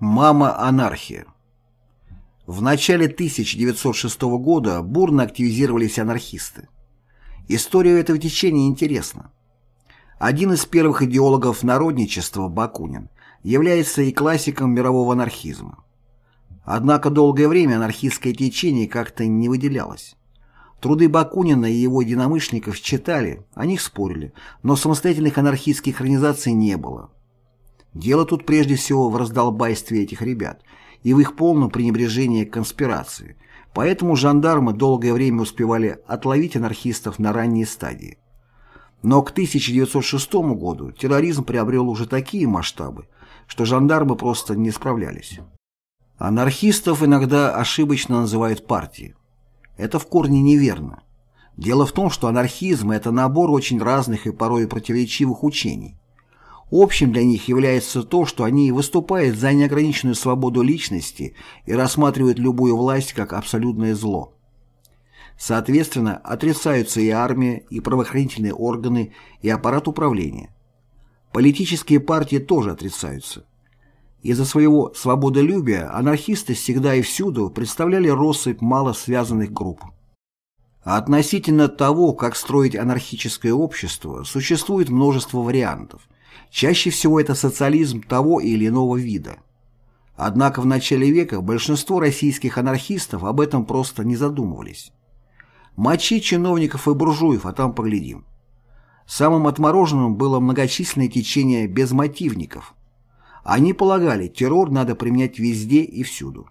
Мама-анархия В начале 1906 года бурно активизировались анархисты. История этого течения интересна. Один из первых идеологов народничества, Бакунин, является и классиком мирового анархизма. Однако долгое время анархистское течение как-то не выделялось. Труды Бакунина и его единомышленников читали, о них спорили, но самостоятельных анархистских организаций не было. Дело тут прежде всего в раздолбайстве этих ребят и в их полном пренебрежении к конспирации, поэтому жандармы долгое время успевали отловить анархистов на ранней стадии. Но к 1906 году терроризм приобрел уже такие масштабы, что жандармы просто не справлялись. Анархистов иногда ошибочно называют партией. Это в корне неверно. Дело в том, что анархизм – это набор очень разных и порой противоречивых учений. Общим для них является то, что они выступают за неограниченную свободу личности и рассматривают любую власть как абсолютное зло. Соответственно, отрицаются и армия, и правоохранительные органы, и аппарат управления. Политические партии тоже отрицаются. Из-за своего свободолюбия анархисты всегда и всюду представляли россыпь мало связанных групп. А относительно того, как строить анархическое общество, существует множество вариантов – Чаще всего это социализм того или иного вида. Однако в начале века большинство российских анархистов об этом просто не задумывались. Мочи чиновников и буржуев, а там поглядим. Самым отмороженным было многочисленное течение безмотивников. Они полагали, террор надо применять везде и всюду.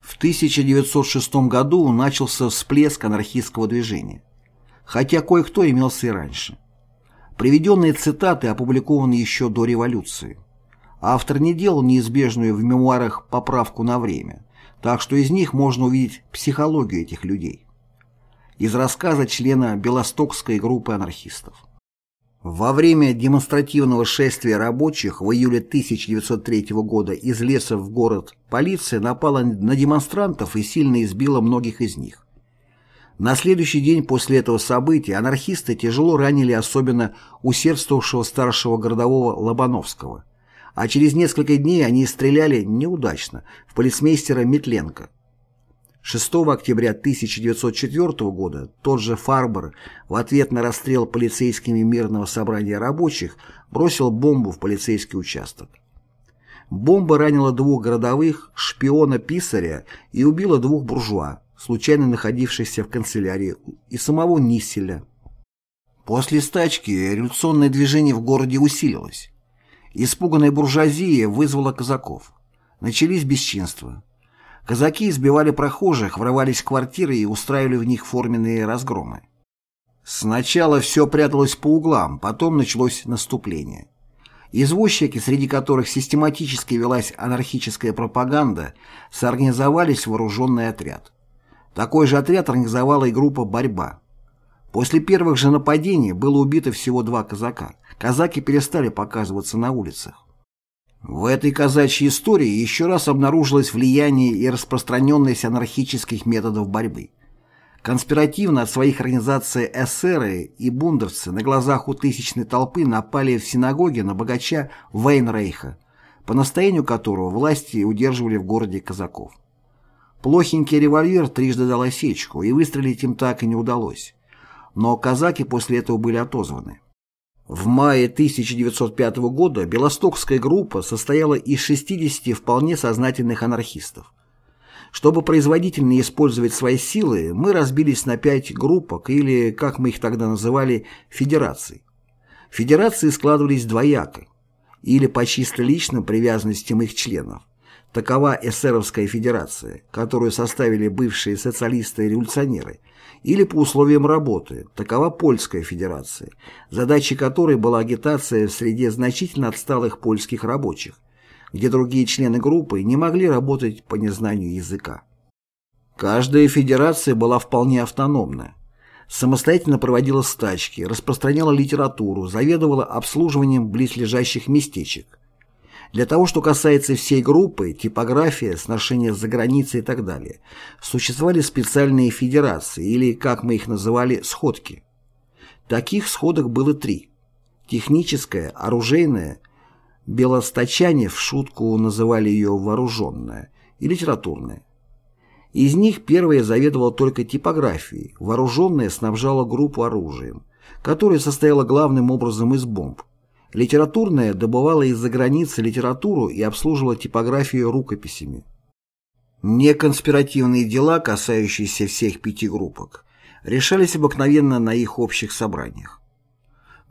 В 1906 году начался всплеск анархистского движения, хотя кое-кто имелся и раньше. Приведенные цитаты опубликованы еще до революции. Автор не делал неизбежную в мемуарах поправку на время, так что из них можно увидеть психологию этих людей. Из рассказа члена Белостокской группы анархистов. Во время демонстративного шествия рабочих в июле 1903 года из леса в город полиция напала на демонстрантов и сильно избила многих из них. На следующий день после этого события анархисты тяжело ранили особенно усердствовавшего старшего городового Лобановского, а через несколько дней они стреляли неудачно в полицмейстера Метленко. 6 октября 1904 года тот же Фарбер в ответ на расстрел полицейскими мирного собрания рабочих бросил бомбу в полицейский участок. Бомба ранила двух городовых, шпиона-писаря и убила двух буржуа, случайно находившихся в канцелярии, и самого Нисселя. После стачки революционное движение в городе усилилось. Испуганная буржуазия вызвала казаков. Начались бесчинства. Казаки избивали прохожих, врывались в квартиры и устраивали в них форменные разгромы. Сначала все пряталось по углам, потом началось наступление. Извозчики, среди которых систематически велась анархическая пропаганда, соорганизовались в вооруженный отряд. Такой же отряд организовала и группа «Борьба». После первых же нападений было убито всего два казака. Казаки перестали показываться на улицах. В этой казачьей истории еще раз обнаружилось влияние и распространенность анархических методов борьбы. Конспиративно от своих организаций эсеры и бундовцы на глазах у тысячной толпы напали в синагоге на богача Вейнрейха, по настоянию которого власти удерживали в городе казаков. Плохенький револьвер трижды дал осечку, и выстрелить им так и не удалось. Но казаки после этого были отозваны. В мае 1905 года Белостокская группа состояла из 60 вполне сознательных анархистов. Чтобы производительно использовать свои силы, мы разбились на пять группок или, как мы их тогда называли, федераций. Федерации складывались двояко, или по чисто личным привязанностям их членов, Такова эсеровская федерация, которую составили бывшие социалисты и революционеры, или по условиям работы, такова польская федерация, задачей которой была агитация в среде значительно отсталых польских рабочих, где другие члены группы не могли работать по незнанию языка. Каждая федерация была вполне автономна. Самостоятельно проводила стачки, распространяла литературу, заведовала обслуживанием близлежащих местечек. Для того, что касается всей группы, типография, сношения за границей и так далее, существовали специальные федерации, или, как мы их называли, сходки. Таких сходок было три. Техническая, оружейная, Белосточане в шутку называли ее «вооруженная» и «литературная». Из них первая заведовала только типографией, вооруженная снабжала группу оружием, которое состояло главным образом из бомб. Литературная добывала из-за границы литературу и обслуживала типографию рукописями. Неконспиративные дела, касающиеся всех пяти группок, решались обыкновенно на их общих собраниях.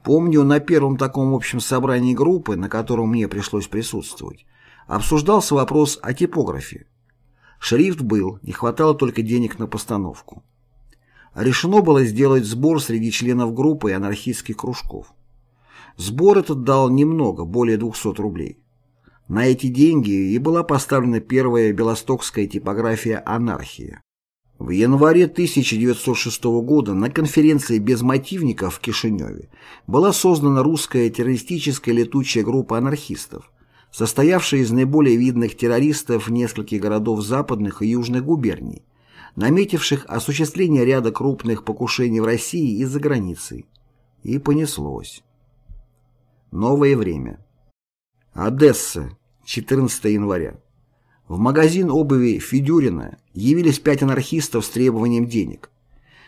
Помню, на первом таком общем собрании группы, на котором мне пришлось присутствовать, обсуждался вопрос о типографии. Шрифт был, не хватало только денег на постановку. Решено было сделать сбор среди членов группы и анархистских кружков. Сбор этот дал немного, более 200 рублей. На эти деньги и была поставлена первая белостокская типография «Анархия». В январе 1906 года на конференции безмотивников в Кишиневе была создана русская террористическая летучая группа анархистов, состоявшая из наиболее видных террористов нескольких городов западных и южных губерний, наметивших осуществление ряда крупных покушений в России и за границей. И понеслось. Новое время. Одесса, 14 января. В магазин обуви Федюрина явились пять анархистов с требованием денег.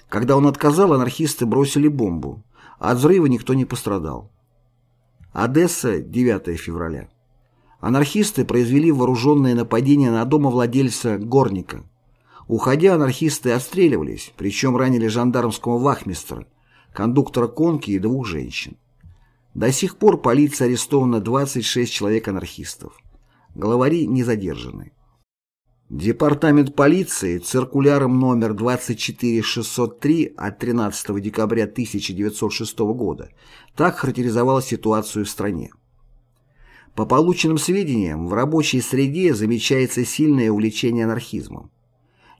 Когда он отказал, анархисты бросили бомбу. От взрыва никто не пострадал. Одесса, 9 февраля. Анархисты произвели вооруженное нападение на домовладельца Горника. Уходя, анархисты отстреливались, причем ранили жандармского вахмистра, кондуктора конки и двух женщин. До сих пор полиция арестована 26 человек-анархистов. Главари не задержаны. Департамент полиции циркуляром номер 24603 от 13 декабря 1906 года так характеризовал ситуацию в стране. По полученным сведениям, в рабочей среде замечается сильное увлечение анархизмом.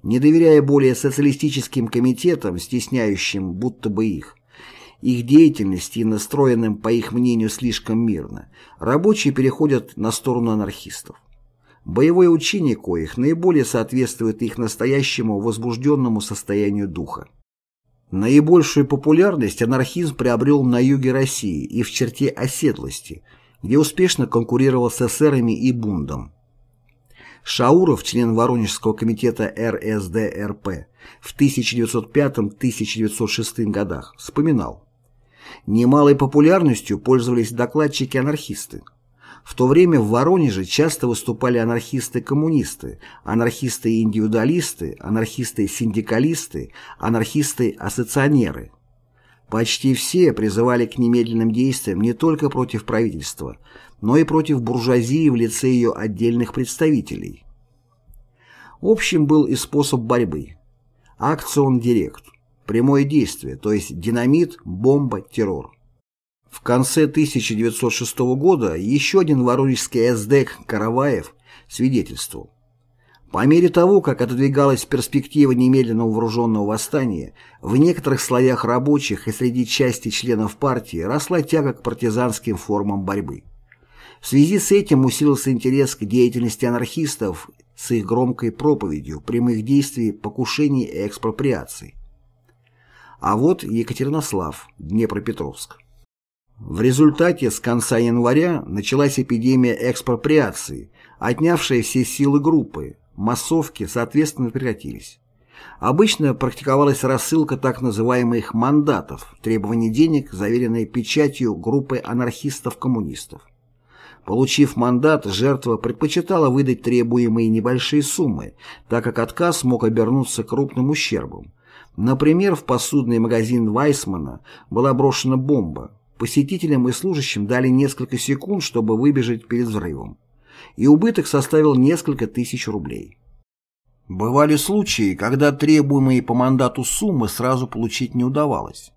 Не доверяя более социалистическим комитетам, стесняющим будто бы их, их деятельности и настроенным, по их мнению, слишком мирно, рабочие переходят на сторону анархистов. Боевое учение коих наиболее соответствует их настоящему возбужденному состоянию духа. Наибольшую популярность анархизм приобрел на юге России и в черте оседлости, где успешно конкурировал с эсерами и бундом. Шауров, член Воронежского комитета РСДРП, в 1905-1906 годах вспоминал, Немалой популярностью пользовались докладчики-анархисты. В то время в Воронеже часто выступали анархисты-коммунисты, анархисты-индивидуалисты, анархисты-синдикалисты, анархисты-ассоционеры. Почти все призывали к немедленным действиям не только против правительства, но и против буржуазии в лице ее отдельных представителей. Общим был и способ борьбы. Акцион-директ. Прямое действие, то есть динамит, бомба, террор. В конце 1906 года еще один воронежский эсдек Караваев свидетельствовал. По мере того, как отодвигалась перспектива немедленного вооруженного восстания, в некоторых слоях рабочих и среди части членов партии росла тяга к партизанским формам борьбы. В связи с этим усилился интерес к деятельности анархистов с их громкой проповедью прямых действий, покушений и экспроприаций. А вот Екатеринослав, Днепропетровск. В результате с конца января началась эпидемия экспроприации, отнявшая все силы группы, массовки, соответственно, прекратились. Обычно практиковалась рассылка так называемых «мандатов» требований денег, заверенные печатью группы анархистов-коммунистов. Получив мандат, жертва предпочитала выдать требуемые небольшие суммы, так как отказ мог обернуться крупным ущербом, Например, в посудный магазин Вайсмана была брошена бомба. Посетителям и служащим дали несколько секунд, чтобы выбежать перед взрывом. И убыток составил несколько тысяч рублей. Бывали случаи, когда требуемые по мандату суммы сразу получить не удавалось.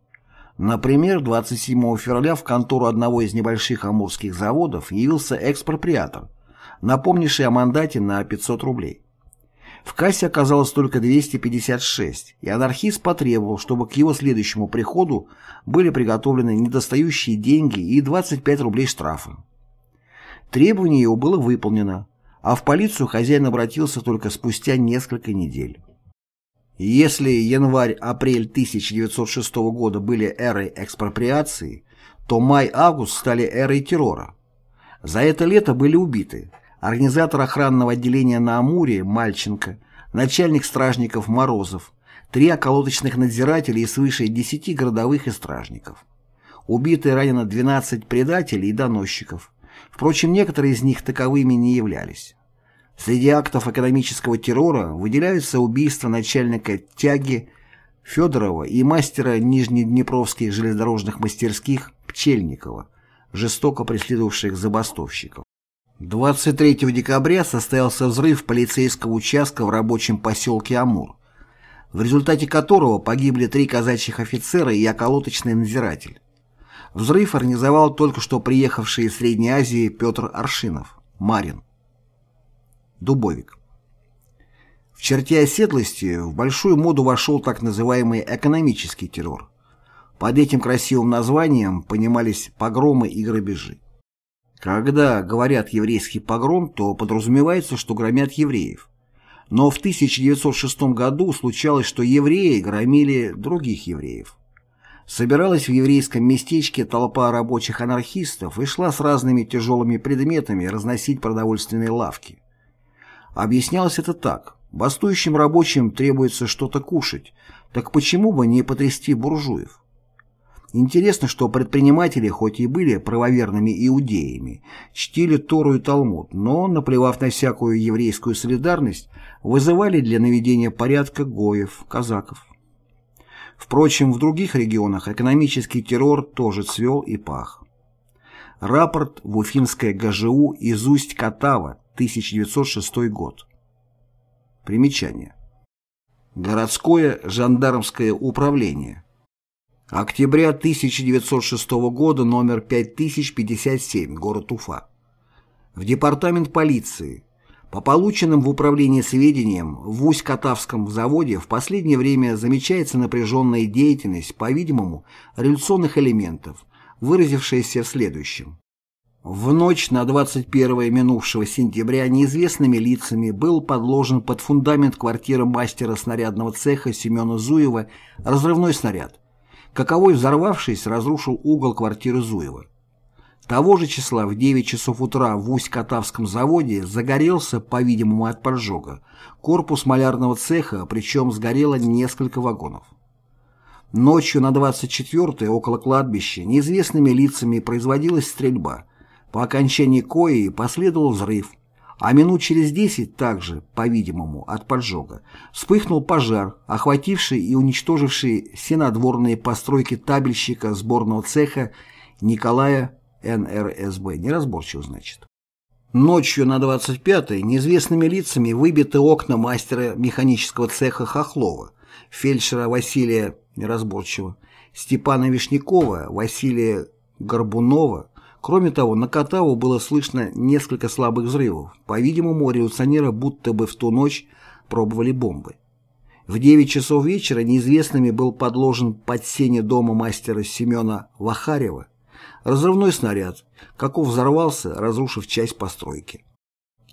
Например, 27 февраля в контору одного из небольших амурских заводов явился экспроприатор, напомнивший о мандате на 500 рублей. В кассе оказалось только 256, и анархист потребовал, чтобы к его следующему приходу были приготовлены недостающие деньги и 25 рублей штрафа. Требование его было выполнено, а в полицию хозяин обратился только спустя несколько недель. Если январь-апрель 1906 года были эрой экспроприации, то май-август стали эрой террора. За это лето были убиты организатор охранного отделения на Амуре Мальченко, начальник стражников Морозов, три околоточных надзирателя и свыше десяти городовых и стражников. Убиты и ранено 12 предателей и доносчиков. Впрочем, некоторые из них таковыми не являлись. Среди актов экономического террора выделяются убийства начальника тяги Федорова и мастера нижнеднепровских железнодорожных мастерских Пчельникова, жестоко преследовавших забастовщиков. 23 декабря состоялся взрыв полицейского участка в рабочем поселке Амур, в результате которого погибли три казачьих офицера и околоточный надзиратель. Взрыв организовал только что приехавший из Средней Азии Петр Аршинов, Марин. Дубовик. В черте оседлости в большую моду вошел так называемый экономический террор. Под этим красивым названием понимались погромы и грабежи. Когда говорят «еврейский погром», то подразумевается, что громят евреев. Но в 1906 году случалось, что евреи громили других евреев. Собиралась в еврейском местечке толпа рабочих анархистов и шла с разными тяжелыми предметами разносить продовольственные лавки. Объяснялось это так. Бастующим рабочим требуется что-то кушать, так почему бы не потрясти буржуев? Интересно, что предприниматели, хоть и были правоверными иудеями, чтили Тору и Талмуд, но, наплевав на всякую еврейскую солидарность, вызывали для наведения порядка гоев, казаков. Впрочем, в других регионах экономический террор тоже цвел и пах. Рапорт в Уфимское ГЖУ из Усть-Катава, 1906 год. Примечание. Городское жандармское управление. Октября 1906 года, номер 5057, город Уфа. В департамент полиции. По полученным в управлении сведениям, в Усть-Катавском заводе в последнее время замечается напряженная деятельность, по-видимому, революционных элементов, выразившаяся в следующем. В ночь на 21 минувшего сентября неизвестными лицами был подложен под фундамент квартиры мастера снарядного цеха Семена Зуева разрывной снаряд, каковой, взорвавшись, разрушил угол квартиры Зуева. Того же числа в 9 часов утра в Усть-Катавском заводе загорелся, по-видимому, от поджога, корпус малярного цеха, причем сгорело несколько вагонов. Ночью на 24-е около кладбища неизвестными лицами производилась стрельба. По окончании кои последовал взрыв, а минут через десять также, по-видимому, от поджога, вспыхнул пожар, охвативший и уничтоживший все надворные постройки табельщика сборного цеха Николая НРСБ. Неразборчиво, значит. Ночью на 25-й неизвестными лицами выбиты окна мастера механического цеха Хохлова, фельдшера Василия Неразборчивого, Степана Вишнякова, Василия Горбунова, Кроме того, на Катаву было слышно несколько слабых взрывов. По-видимому, революционеры будто бы в ту ночь пробовали бомбы. В 9 часов вечера неизвестными был подложен под сене дома мастера Семена Вахарева разрывной снаряд, каков взорвался, разрушив часть постройки.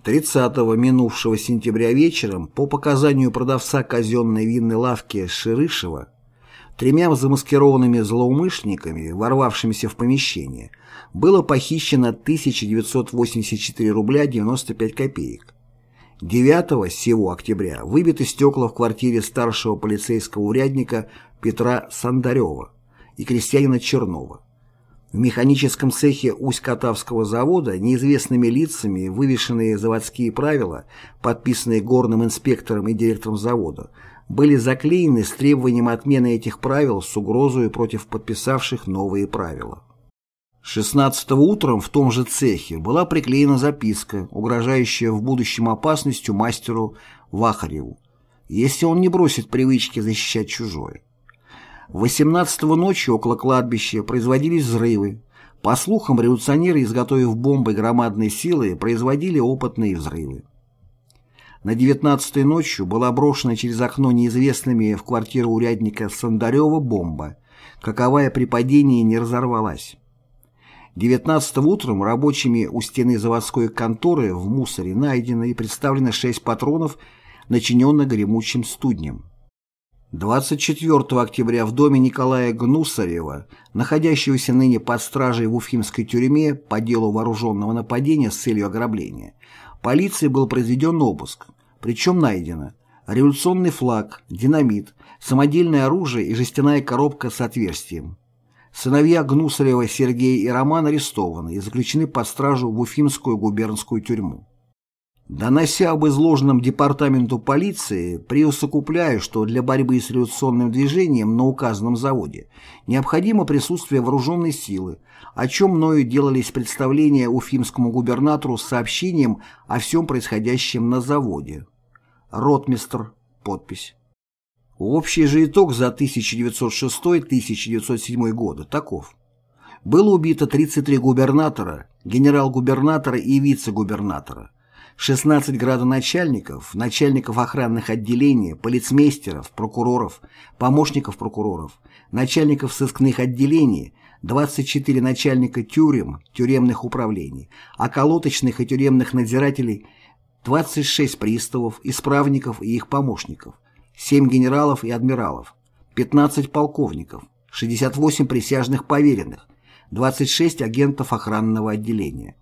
30-го минувшего сентября вечером, по показанию продавца казенной винной лавки Ширышева, тремя замаскированными злоумышленниками, ворвавшимися в помещение, было похищено 1984 рубля 95 копеек. 9 сего октября выбиты стекла в квартире старшего полицейского урядника Петра Сандарева и крестьянина Чернова. В механическом цехе Усть-Катавского завода неизвестными лицами вывешенные заводские правила, подписанные горным инспектором и директором завода, были заклеены с требованием отмены этих правил с угрозой против подписавших новые правила. 16 утром в том же цехе была приклеена записка, угрожающая в будущем опасностью мастеру Вахареву, если он не бросит привычки защищать чужое. 18 ночью около кладбища производились взрывы. По слухам, революционеры, изготовив бомбы громадной силы, производили опытные взрывы. На 19-й ночью была брошена через окно неизвестными в квартиру урядника Сандарева бомба, каковая при падении не разорвалась. 19 утром рабочими у стены заводской конторы в мусоре найдено и представлено 6 патронов, начиненных гремучим студнем. 24 октября в доме Николая Гнусарева, находящегося ныне под стражей в Уфимской тюрьме по делу вооруженного нападения с целью ограбления, полицией был произведен обыск, причем найдено революционный флаг, динамит, самодельное оружие и жестяная коробка с отверстием. Сыновья Гнусарева Сергей и Роман арестованы и заключены под стражу в Уфимскую губернскую тюрьму. Донося об изложенном департаменту полиции, приусокупляю, что для борьбы с революционным движением на указанном заводе необходимо присутствие вооруженной силы, о чем мною делались представления уфимскому губернатору с сообщением о всем происходящем на заводе. Ротмистр. Подпись. Общий же итог за 1906-1907 годы таков. Было убито 33 губернатора, генерал-губернатора и вице-губернатора, 16 градоначальников, начальников охранных отделений, полицмейстеров, прокуроров, помощников прокуроров, начальников сыскных отделений, 24 начальника тюрем, тюремных управлений, околоточных и тюремных надзирателей, 26 приставов, исправников и их помощников, 7 генералов и адмиралов, 15 полковников, 68 присяжных поверенных, 26 агентов охранного отделения.